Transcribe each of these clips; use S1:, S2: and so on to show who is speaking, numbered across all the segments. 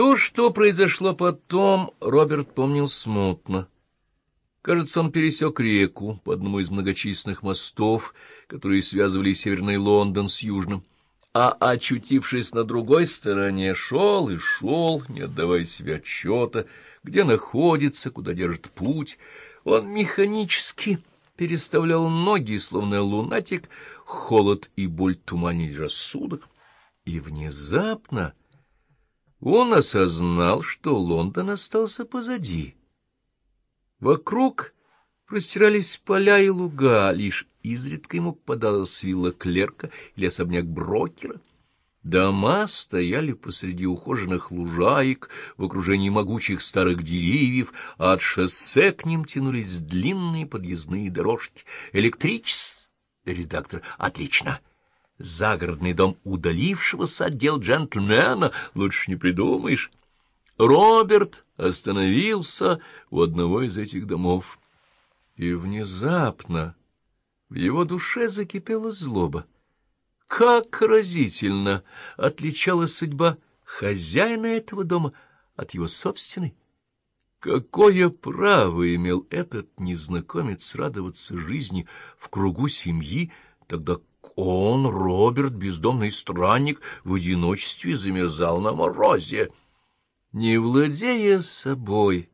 S1: То, что произошло потом, Роберт помнил смутно. Кажется, он пересек реку по одному из многочисленных мостов, которые связывали Северный Лондон с Южным, а, очутившись на другой стороне, шел и шел, не отдавая себе отчета, где находится, куда держит путь. Он механически переставлял ноги, словно лунатик, холод и боль туманили рассудок, и внезапно он осознал, что Лондон остался позади. Вокруг простирались поля и луга, лишь изредка ему попадалась вилла клерка или особняк брокера. Дома стояли посреди ухоженных лужаек, в окружении могучих старых деревьев, а от шоссе к ним тянулись длинные подъездные дорожки. Электричес... Редактор. Отлично. Загородный дом удалившегося отдел джентльмена. Лучше не придумаешь. Роберт остановился у одного из этих домов. И внезапно в его душе закипела злоба. Как разительно отличалась судьба хозяина этого дома от его собственной! Какое право имел этот незнакомец радоваться жизни в кругу семьи, тогда он, Роберт, бездомный странник, в одиночестве замерзал на морозе? Не владея собой,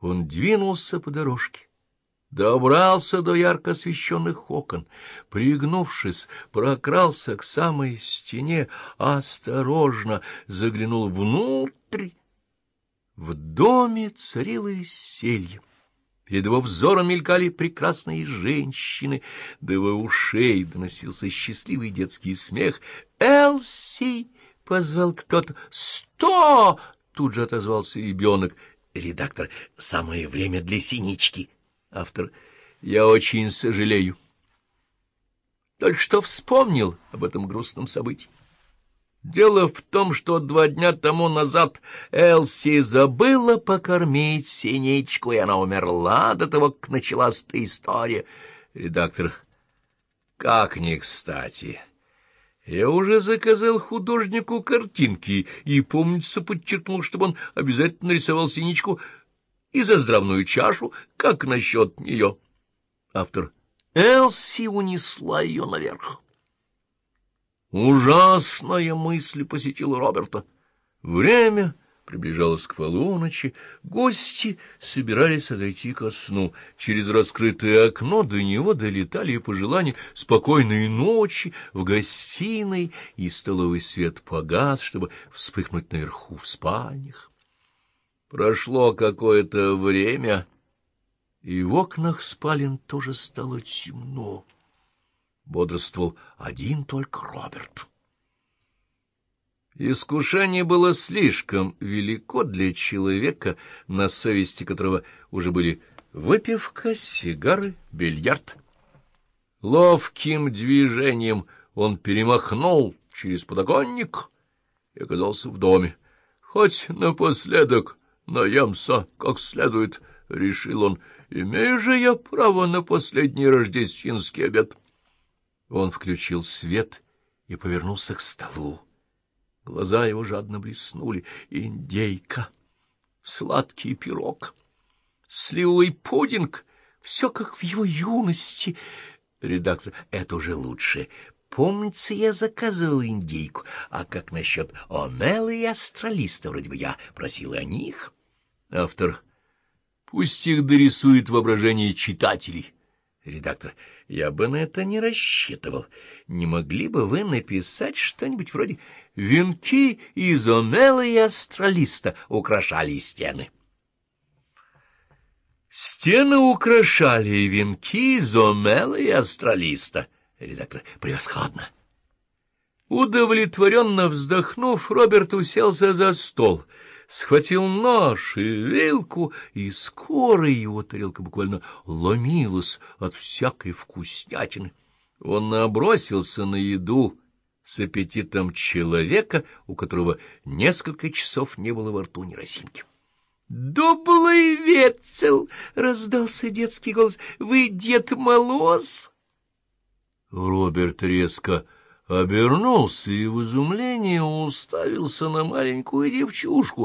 S1: он двинулся по дорожке, добрался до ярко освещенных окон, пригнувшись, прокрался к самой стене, осторожно заглянул внутрь. В доме царило веселье. Перед его взором мелькали прекрасные женщины, до его ушей доносился счастливый детский смех. «Элси!» — позвал кто-то. «Сто!» Тут же отозвался ребенок. Редактор. Самое время для синички. Автор. Я очень сожалею. Только что вспомнил об этом грустном событии. Дело в том, что два дня тому назад Элси забыла покормить синичку, и она умерла до того, как началась эта история. Редактор. Как не кстати. Я уже заказал художнику картинки и, помнится, подчеркнул, чтобы он обязательно нарисовал синичку и за здравную чашу, как насчет нее. Автор. Элси унесла ее наверх. Ужасная мысль посетила Роберта. Время Приближалось к полуночи, гости собирались отойти ко сну. Через раскрытое окно до него долетали пожелания спокойной ночи в гостиной, и столовый свет погас, чтобы вспыхнуть наверху в спальнях. Прошло какое-то время, и в окнах спален тоже стало темно. Бодрствовал один только Роберт. Искушение было слишком велико для человека, на совести которого уже были выпивка, сигары, бильярд. Ловким движением он перемахнул через подоконник и оказался в доме. Хоть напоследок наемся как следует, — решил он, — имею же я право на последний рождественский обед. Он включил свет и повернулся к столу. Глаза его жадно блеснули. Индейка, сладкий пирог, сливовый пудинг — все как в его юности. Редактор, это уже лучше. Помнится, я заказывал индейку. А как насчет омелы и астралиста? Вроде бы я просил о них. Автор, пусть их дорисует воображение читателей. Редактор, я бы на это не рассчитывал. Не могли бы вы написать что-нибудь вроде «Венки из омелы и астралиста украшали стены». Стены украшали венки из омелы и астралиста. Редактор, превосходно. Удовлетворенно вздохнув, Роберт уселся за стол — схватил нож и вилку, и скоро его тарелка буквально ломилась от всякой вкуснятины. Он набросился на еду с аппетитом человека, у которого несколько часов не было во рту ни росинки. «Дублый ветцел!» — раздался детский голос. «Вы Дед Мороз?» Роберт резко обернулся и в изумлении уставился на маленькую девчушку,